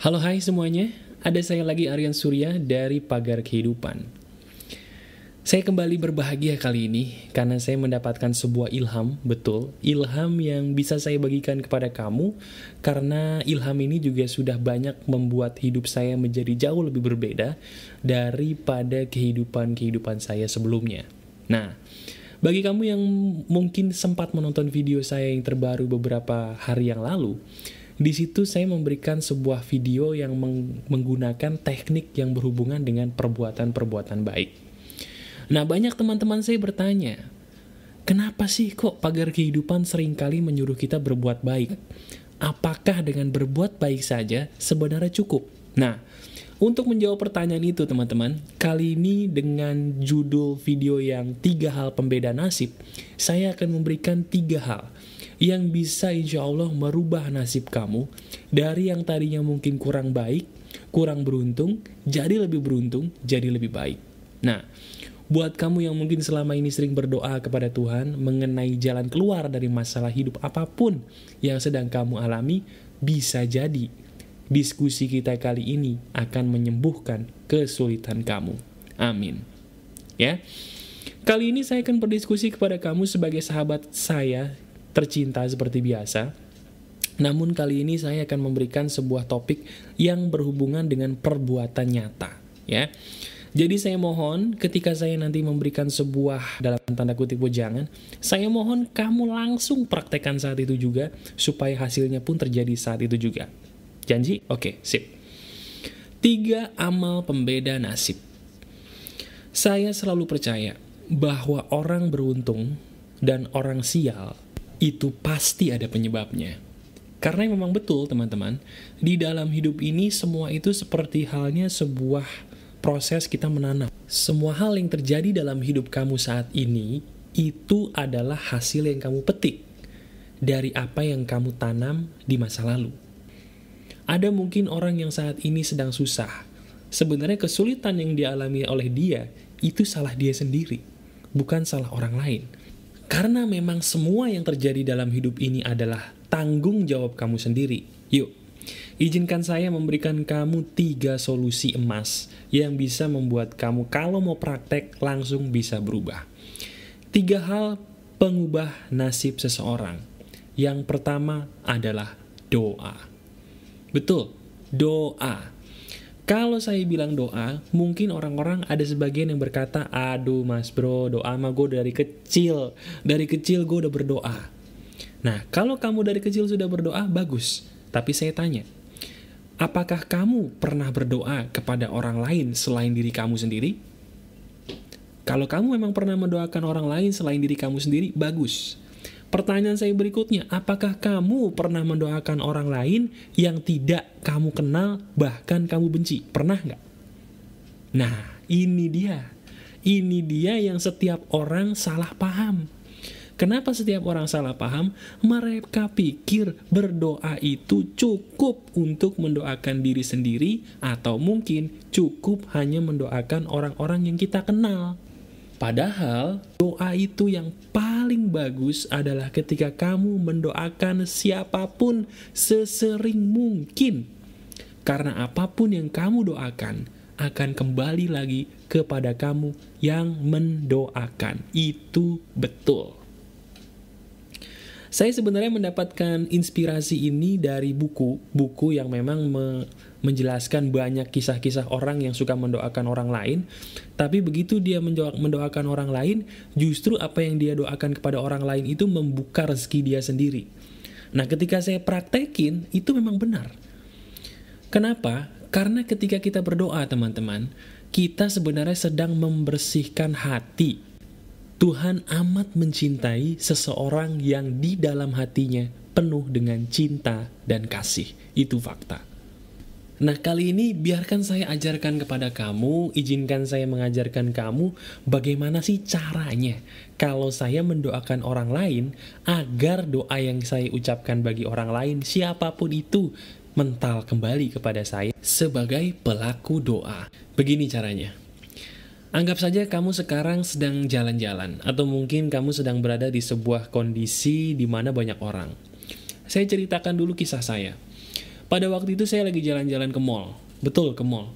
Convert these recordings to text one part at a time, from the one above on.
Halo hai semuanya, ada saya lagi Aryan Surya dari Pagar Kehidupan. Saya kembali berbahagia kali ini karena saya mendapatkan sebuah ilham, betul, ilham yang bisa saya bagikan kepada kamu karena ilham ini juga sudah banyak membuat hidup saya menjadi jauh lebih berbeda daripada kehidupan-kehidupan saya sebelumnya. Nah, bagi kamu yang mungkin sempat menonton video saya yang terbaru beberapa hari yang lalu, di situ saya memberikan sebuah video yang meng menggunakan teknik yang berhubungan dengan perbuatan-perbuatan baik. Nah, banyak teman-teman saya bertanya, kenapa sih kok pagar kehidupan sering kali menyuruh kita berbuat baik? Apakah dengan berbuat baik saja sebenarnya cukup? Nah, untuk menjawab pertanyaan itu teman-teman, kali ini dengan judul video yang tiga hal pembeda nasib, saya akan memberikan tiga hal yang bisa insya Allah merubah nasib kamu dari yang tadinya mungkin kurang baik, kurang beruntung, jadi lebih beruntung, jadi lebih baik. Nah, buat kamu yang mungkin selama ini sering berdoa kepada Tuhan mengenai jalan keluar dari masalah hidup apa pun yang sedang kamu alami, bisa jadi diskusi kita kali ini akan menyembuhkan kesulitan kamu. Amin. Ya. Kali ini saya akan berdiskusi kepada kamu sebagai sahabat saya tercinta seperti biasa. Namun kali ini saya akan memberikan sebuah topik yang berhubungan dengan perbuatan nyata, ya. Jadi saya mohon ketika saya nanti memberikan sebuah dalam tanda kutip jangan, saya mohon kamu langsung praktekkan saat itu juga supaya hasilnya pun terjadi saat itu juga. Janji? Oke, sip. Tiga amal pembeda nasib. Saya selalu percaya bahwa orang beruntung dan orang sial itu pasti ada penyebabnya. Karena memang betul teman-teman, di dalam hidup ini semua itu seperti halnya sebuah proses kita menanam. Semua hal yang terjadi dalam hidup kamu saat ini, itu adalah hasil yang kamu petik dari apa yang kamu tanam di masa lalu. Ada mungkin orang yang saat ini sedang susah. Sebenarnya kesulitan yang dialami oleh dia, itu salah dia sendiri, bukan salah orang lain. Karena memang semua yang terjadi dalam hidup ini adalah tanggung jawab kamu sendiri. Yuk, izinkan saya memberikan kamu tiga solusi emas yang bisa membuat kamu kalau mau praktek langsung bisa berubah. Tiga hal pengubah nasib seseorang. Yang pertama adalah doa. Betul, doa. Kalau saya bilang doa, mungkin orang-orang ada sebagian yang berkata, aduh mas bro, doa mah gue dari kecil. Dari kecil gue udah berdoa. Nah, kalau kamu dari kecil sudah berdoa, bagus. Tapi saya tanya, apakah kamu pernah berdoa kepada orang lain selain diri kamu sendiri? Kalau kamu memang pernah mendoakan orang lain selain diri kamu sendiri, bagus. Pertanyaan saya berikutnya, apakah kamu pernah mendoakan orang lain yang tidak kamu kenal, bahkan kamu benci? Pernah nggak? Nah, ini dia. Ini dia yang setiap orang salah paham. Kenapa setiap orang salah paham? Mereka pikir berdoa itu cukup untuk mendoakan diri sendiri atau mungkin cukup hanya mendoakan orang-orang yang kita kenal. Padahal doa itu yang paling bagus adalah ketika kamu mendoakan siapa pun sesering mungkin. Karena apa pun yang kamu doakan akan kembali lagi kepada kamu yang mendoakan. Itu betul. Saya sebenarnya mendapatkan inspirasi ini dari buku, buku yang memang me menjelaskan banyak kisah-kisah orang yang suka mendoakan orang lain, tapi begitu dia mendoakan orang lain, justru apa yang dia doakan kepada orang lain itu membuka rezeki dia sendiri. Nah, ketika saya praktekin, itu memang benar. Kenapa? Karena ketika kita berdoa, teman-teman, kita sebenarnya sedang membersihkan hati Tuhan amat mencintai seseorang yang di dalam hatinya penuh dengan cinta dan kasih. Itu fakta. Nah kali ini biarkan saya ajarkan kepada kamu, izinkan saya mengajarkan kamu bagaimana sih caranya kalau saya mendoakan orang lain agar doa yang saya ucapkan bagi orang lain siapa pun itu mental kembali kepada saya sebagai pelaku doa. Begini caranya. Anggap saja kamu sekarang sedang jalan-jalan, atau mungkin kamu sedang berada di sebuah kondisi di mana banyak orang. Saya ceritakan dulu kisah saya. Pada waktu itu saya lagi jalan-jalan ke mall. Betul, ke mall.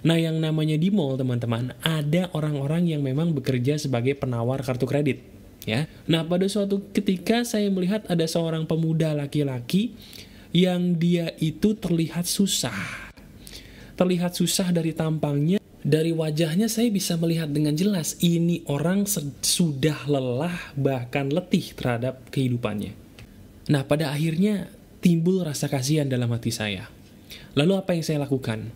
Nah, yang namanya di mall, teman-teman, ada orang-orang yang memang bekerja sebagai penawar kartu kredit. Ya. Nah, pada suatu ketika saya melihat ada seorang pemuda laki-laki yang dia itu terlihat susah. Terlihat susah dari tampangnya, dari wajahnya saya bisa melihat dengan jelas ini orang sudah lelah bahkan letih terhadap kehidupannya. Nah, pada akhirnya timbul rasa kasihan dalam hati saya. Lalu apa yang saya lakukan?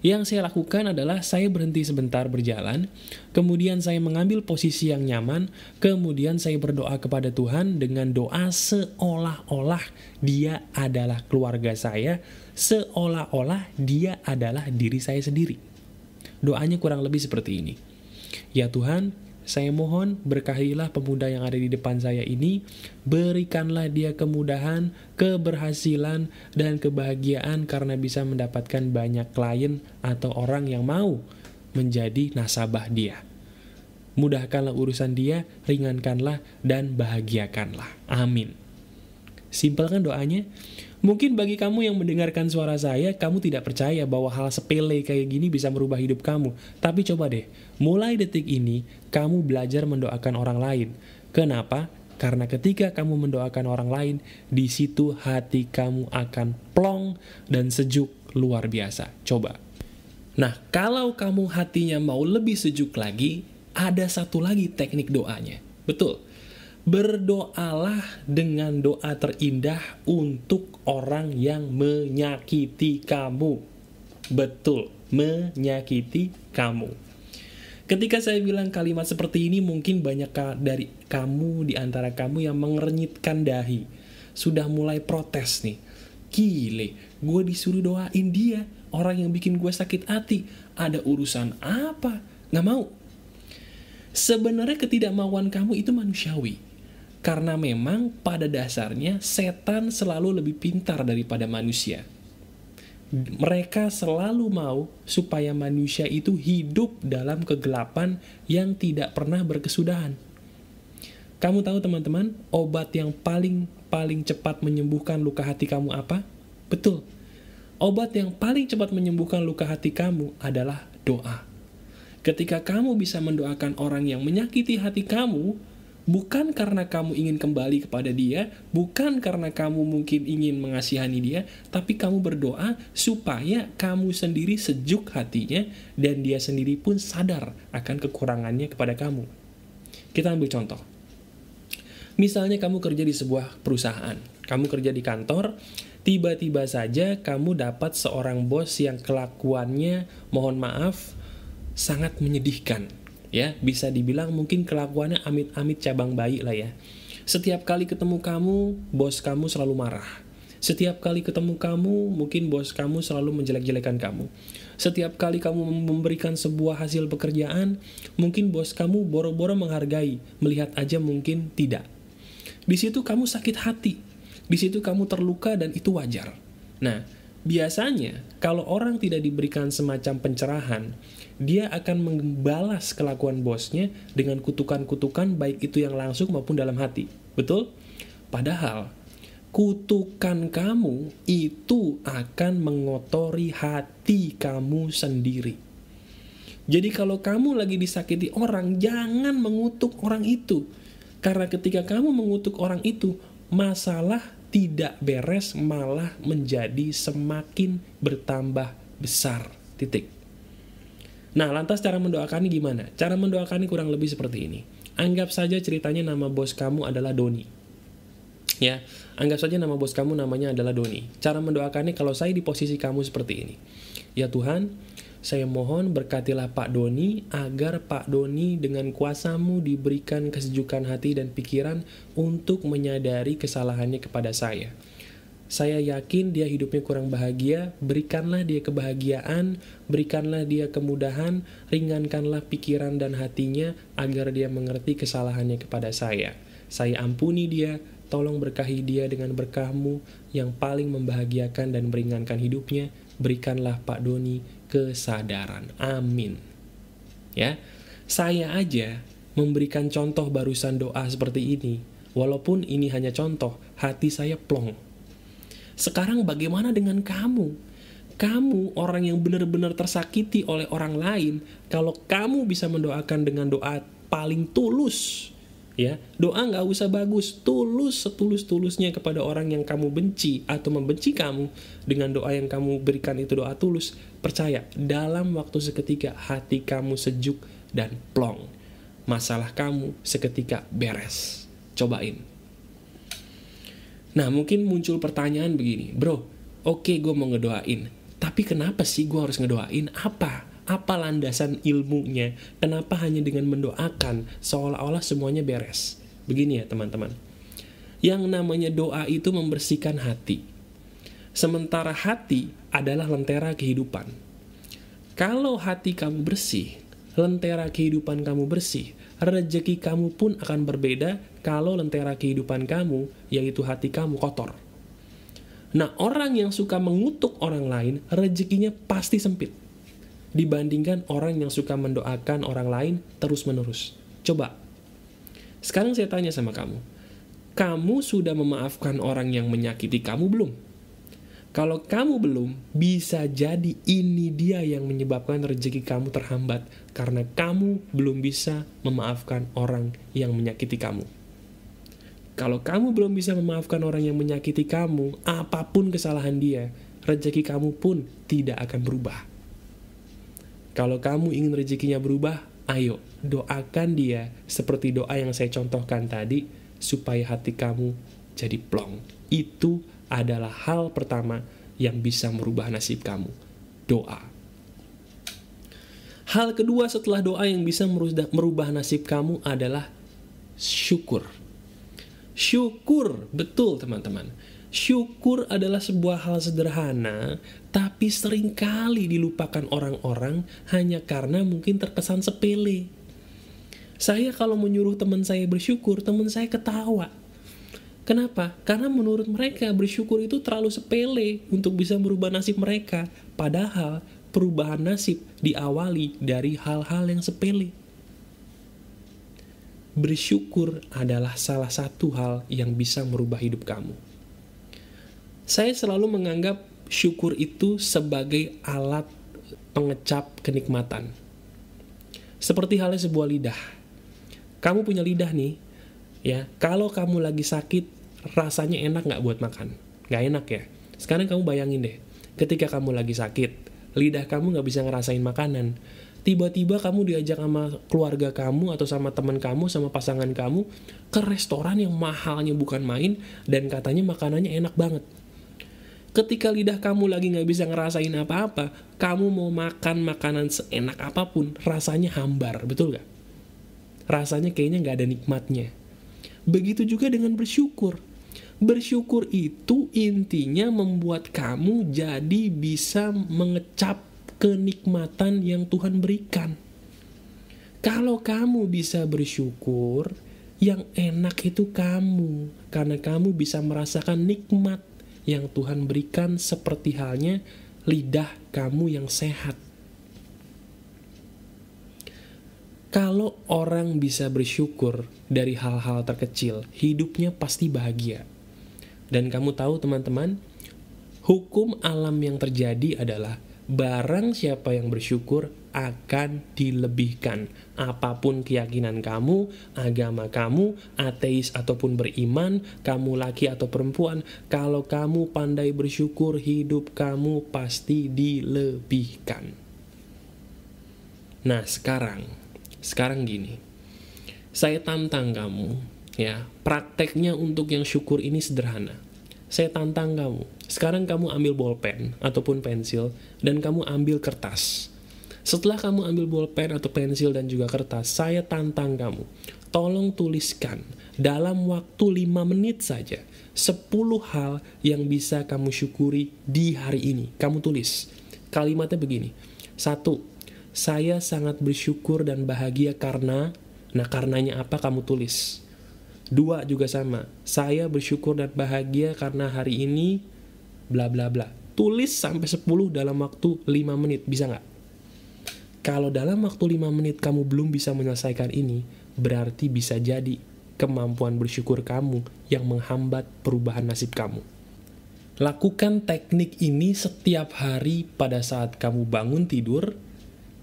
Yang saya lakukan adalah saya berhenti sebentar berjalan, kemudian saya mengambil posisi yang nyaman, kemudian saya berdoa kepada Tuhan dengan doa seolah-olah dia adalah keluarga saya, seolah-olah dia adalah diri saya sendiri. Doanya kurang lebih seperti ini. Ya Tuhan, saya mohon berkahilah pemuda yang ada di depan saya ini, berikanlah dia kemudahan, keberhasilan, dan kebahagiaan karena bisa mendapatkan banyak klien atau orang yang mau menjadi nasabah dia. Mudahkanlah urusan dia, ringankanlah, dan bahagiakanlah. Amin. Simpel kan doanya? Mungkin bagi kamu yang mendengarkan suara saya, kamu tidak percaya bahwa hal sepele kayak gini bisa merubah hidup kamu. Tapi coba deh, mulai detik ini, kamu belajar mendoakan orang lain. Kenapa? Karena ketika kamu mendoakan orang lain, di situ hati kamu akan plong dan sejuk luar biasa. Coba. Nah, kalau kamu hatinya mau lebih sejuk lagi, ada satu lagi teknik doanya. Betul berdoalah dengan doa terindah untuk orang yang menyakiti kamu. Betul, menyakiti kamu. Ketika saya bilang kalimat seperti ini, mungkin banyak dari kamu, di antara kamu yang mengernyitkan dahi. Sudah mulai protes nih. Gile, gue disuruh doain dia, orang yang bikin gue sakit hati. Ada urusan apa? Gak mau. Sebenarnya ketidakmauan kamu itu manusiawi karena memang pada dasarnya setan selalu lebih pintar daripada manusia. Mereka selalu mau supaya manusia itu hidup dalam kegelapan yang tidak pernah berkesudahan. Kamu tahu teman-teman, obat yang paling paling cepat menyembuhkan luka hati kamu apa? Betul. Obat yang paling cepat menyembuhkan luka hati kamu adalah doa. Ketika kamu bisa mendoakan orang yang menyakiti hati kamu, bukan karena kamu ingin kembali kepada dia, bukan karena kamu mungkin ingin mengasihani dia, tapi kamu berdoa supaya kamu sendiri sejuk hatinya dan dia sendiri pun sadar akan kekurangannya kepada kamu. Kita ambil contoh. Misalnya kamu kerja di sebuah perusahaan, kamu kerja di kantor, tiba-tiba saja kamu dapat seorang bos yang kelakuannya, mohon maaf, sangat menyedihkan ya bisa dibilang mungkin kelakuannya amit-amit cabang bayi lah ya. Setiap kali ketemu kamu bos kamu selalu marah. Setiap kali ketemu kamu mungkin bos kamu selalu menjelek-jelekan kamu. Setiap kali kamu memberikan sebuah hasil pekerjaan mungkin bos kamu boro-boro menghargai melihat aja mungkin tidak. Di situ kamu sakit hati. Di situ kamu terluka dan itu wajar. Nah Biasanya, kalau orang tidak diberikan semacam pencerahan, dia akan membalas kelakuan bosnya dengan kutukan-kutukan baik itu yang langsung maupun dalam hati. Betul? Padahal, kutukan kamu itu akan mengotori hati kamu sendiri. Jadi kalau kamu lagi disakiti orang, jangan mengutuk orang itu. Karena ketika kamu mengutuk orang itu, masalah tidak beres malah menjadi semakin bertambah besar. Titik. Nah, lantas cara mendoakannya gimana? Cara mendoakannya kurang lebih seperti ini. Anggap saja ceritanya nama bos kamu adalah Doni. Ya, anggap saja nama bos kamu namanya adalah Doni. Cara mendoakannya kalau saya di posisi kamu seperti ini. Ya Tuhan, saya mohon berkatilah Pak Doni agar Pak Doni dengan kuasamu diberikan kesejukan hati dan pikiran untuk menyadari kesalahannya kepada saya. Saya yakin dia hidupnya kurang bahagia, berikanlah dia kebahagiaan, berikanlah dia kemudahan, ringankanlah pikiran dan hatinya agar dia mengerti kesalahannya kepada saya. Saya ampuni dia, tolong berkahi dia dengan berkahmu yang paling membahagiakan dan meringankan hidupnya, berikanlah Pak Doni kesadaran. Amin. Ya. Saya aja memberikan contoh barusan doa seperti ini. Walaupun ini hanya contoh, hati saya plong. Sekarang bagaimana dengan kamu? Kamu orang yang benar-benar tersakiti oleh orang lain, kalau kamu bisa mendoakan dengan doa paling tulus, ya. Doa nggak usah bagus tulus setulus tulusnya kepada orang yang kamu benci atau membenci kamu dengan doa yang kamu berikan itu doa tulus. Percaya dalam waktu seketika hati kamu sejuk dan plong. Masalah kamu seketika beres. Cobain nah mungkin muncul pertanyaan begini bro oke okay, gue mau ngedoain tapi kenapa sih gue harus ngedoain apa apa landasan ilmunya? Kenapa hanya dengan mendoakan seolah-olah semuanya beres? Begini ya teman-teman. Yang namanya doa itu membersihkan hati. Sementara hati adalah lentera kehidupan. Kalau hati kamu bersih, lentera kehidupan kamu bersih, rezeki kamu pun akan berbeda kalau lentera kehidupan kamu, yaitu hati kamu kotor. Nah, orang yang suka mengutuk orang lain, rezekinya pasti sempit dibandingkan orang yang suka mendoakan orang lain terus-menerus. Coba, sekarang saya tanya sama kamu, kamu sudah memaafkan orang yang menyakiti kamu belum? Kalau kamu belum, bisa jadi ini dia yang menyebabkan rezeki kamu terhambat karena kamu belum bisa memaafkan orang yang menyakiti kamu. Kalau kamu belum bisa memaafkan orang yang menyakiti kamu, apa pun kesalahan dia, rezeki kamu pun tidak akan berubah. Kalau kamu ingin rezekinya berubah, ayo doakan dia seperti doa yang saya contohkan tadi, supaya hati kamu jadi plong. Itu adalah hal pertama yang bisa merubah nasib kamu. Doa. Hal kedua setelah doa yang bisa merubah nasib kamu adalah syukur. Syukur, betul teman-teman. Syukur adalah sebuah hal sederhana, tapi sering kali dilupakan orang-orang hanya karena mungkin terkesan sepele. Saya kalau menyuruh teman saya bersyukur, teman saya ketawa. Kenapa? Karena menurut mereka bersyukur itu terlalu sepele untuk bisa merubah nasib mereka. Padahal perubahan nasib diawali dari hal-hal yang sepele. Bersyukur adalah salah satu hal yang bisa merubah hidup kamu saya selalu menganggap syukur itu sebagai alat pengecap kenikmatan. Seperti halnya sebuah lidah. Kamu punya lidah nih, ya. Kalau kamu lagi sakit, rasanya enak nggak buat makan? Nggak enak ya. Sekarang kamu bayangin deh, ketika kamu lagi sakit, lidah kamu nggak bisa ngerasain makanan. Tiba-tiba kamu diajak sama keluarga kamu atau sama teman kamu, sama pasangan kamu ke restoran yang mahalnya bukan main dan katanya makanannya enak banget Ketika lidah kamu lagi nggak bisa ngerasain apa-apa, kamu mau makan makanan seenak apa pun, rasanya hambar, betul gak? Rasanya kayaknya nggak ada nikmatnya. Begitu juga dengan bersyukur. Bersyukur itu intinya membuat kamu jadi bisa mengecap kenikmatan yang Tuhan berikan. Kalau kamu bisa bersyukur, yang enak itu kamu, karena kamu bisa merasakan nikmat yang Tuhan berikan seperti halnya lidah kamu yang sehat. Kalau orang bisa bersyukur dari hal-hal terkecil, hidupnya pasti bahagia. Dan kamu tahu teman-teman, hukum alam yang terjadi adalah barang siapa yang bersyukur akan dilebihkan. Apa pun keyakinan kamu, agama kamu, ateis ataupun beriman, kamu laki atau perempuan, kalau kamu pandai bersyukur, hidup kamu pasti dilebihkan. Nah, sekarang, sekarang gini. Saya tantang kamu, ya. Prakteknya untuk yang syukur ini sederhana. Saya tantang kamu. Sekarang kamu ambil bolpen ataupun pensil dan kamu ambil kertas setelah kamu ambil bolpen atau pensil dan juga kertas, saya tantang kamu. Tolong tuliskan dalam waktu 5 menit saja 10 hal yang bisa kamu syukuri di hari ini. Kamu tulis. Kalimatnya begini. Satu, saya sangat bersyukur dan bahagia karena, nah karenanya apa kamu tulis. Dua juga sama, saya bersyukur dan bahagia karena hari ini, bla bla bla. Tulis sampai 10 dalam waktu 5 menit, bisa nggak? Kalau dalam waktu 5 menit kamu belum bisa menyelesaikan ini, berarti bisa jadi kemampuan bersyukur kamu yang menghambat perubahan nasib kamu. Lakukan teknik ini setiap hari pada saat kamu bangun tidur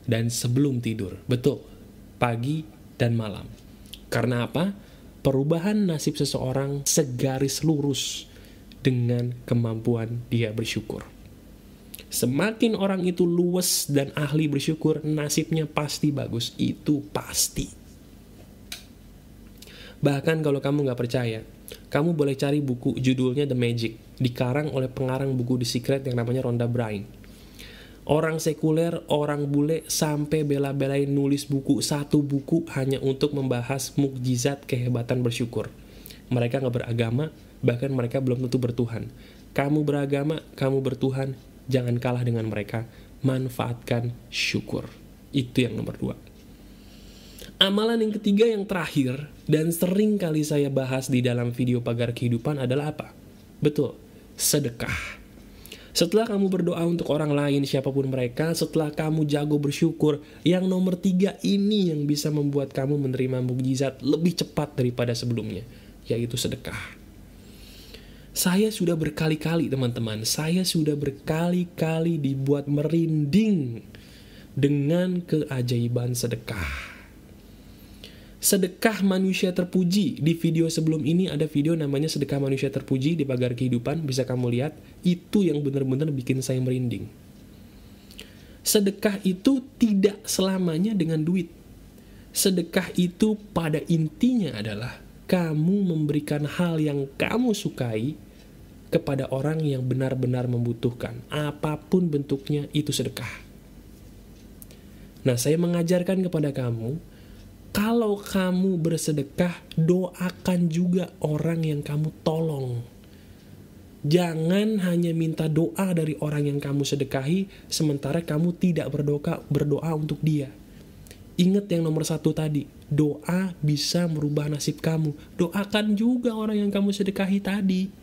dan sebelum tidur. Betul, pagi dan malam. Karena apa? Perubahan nasib seseorang segaris lurus dengan kemampuan dia bersyukur. Semakin orang itu luwes dan ahli bersyukur, nasibnya pasti bagus. Itu pasti. Bahkan kalau kamu nggak percaya, kamu boleh cari buku judulnya The Magic, dikarang oleh pengarang buku The Secret yang namanya Rhonda Byrne. Orang sekuler, orang bule, sampai bela-belain nulis buku, satu buku hanya untuk membahas mukjizat kehebatan bersyukur. Mereka nggak beragama, bahkan mereka belum tentu bertuhan. Kamu beragama, kamu bertuhan, jangan kalah dengan mereka. Manfaatkan syukur. Itu yang nomor dua. Amalan yang ketiga yang terakhir dan sering kali saya bahas di dalam video pagar kehidupan adalah apa? Betul, sedekah. Setelah kamu berdoa untuk orang lain, siapa pun mereka, setelah kamu jago bersyukur, yang nomor tiga ini yang bisa membuat kamu menerima mukjizat lebih cepat daripada sebelumnya, yaitu sedekah. Saya sudah berkali-kali teman-teman, saya sudah berkali-kali dibuat merinding dengan keajaiban sedekah sedekah manusia terpuji. Di video sebelum ini ada video namanya sedekah manusia terpuji di pagar kehidupan, bisa kamu lihat. Itu yang benar-benar bikin saya merinding. Sedekah itu tidak selamanya dengan duit. Sedekah itu pada intinya adalah kamu memberikan hal yang kamu sukai kepada orang yang benar-benar membutuhkan. Apa pun bentuknya itu sedekah. Nah, saya mengajarkan kepada kamu kalau kamu bersedekah, doakan juga orang yang kamu tolong. Jangan hanya minta doa dari orang yang kamu sedekahi, sementara kamu tidak berdoa, berdoa untuk dia. Ingat yang nomor satu tadi, doa bisa merubah nasib kamu. Doakan juga orang yang kamu sedekahi tadi.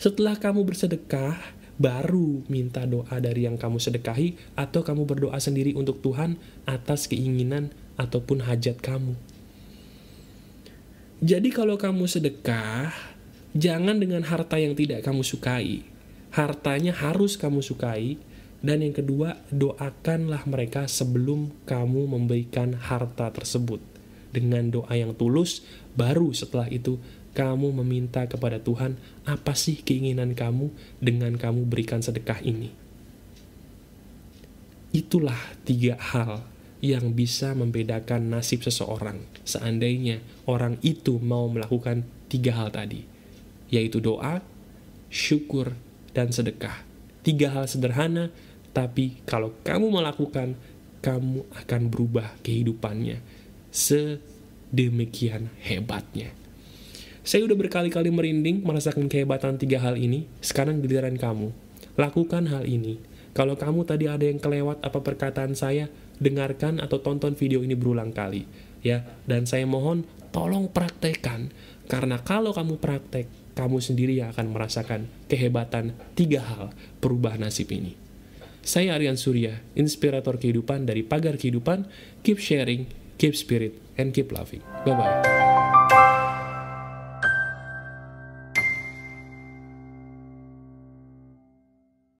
Setelah kamu bersedekah, baru minta doa dari yang kamu sedekahi, atau kamu berdoa sendiri untuk Tuhan atas keinginan ataupun hajat kamu. Jadi kalau kamu sedekah, jangan dengan harta yang tidak kamu sukai. Hartanya harus kamu sukai. Dan yang kedua, doakanlah mereka sebelum kamu memberikan harta tersebut. Dengan doa yang tulus, baru setelah itu kamu meminta kepada Tuhan, apa sih keinginan kamu dengan kamu berikan sedekah ini? Itulah tiga hal yang bisa membedakan nasib seseorang seandainya orang itu mau melakukan tiga hal tadi, yaitu doa, syukur, dan sedekah. Tiga hal sederhana, tapi kalau kamu melakukan, kamu akan berubah kehidupannya sedemikian hebatnya. Saya udah berkali-kali merinding merasakan kehebatan tiga hal ini, sekarang giliran kamu. Lakukan hal ini. Kalau kamu tadi ada yang kelewat apa perkataan saya, dengarkan atau tonton video ini berulang kali ya. Dan saya mohon tolong praktekkan karena kalau kamu praktek kamu sendiri yang akan merasakan kehebatan tiga hal perubahan nasib ini. Saya Aryan Surya inspirator kehidupan dari pagar kehidupan. Keep sharing keep spirit and keep loving. Bye bye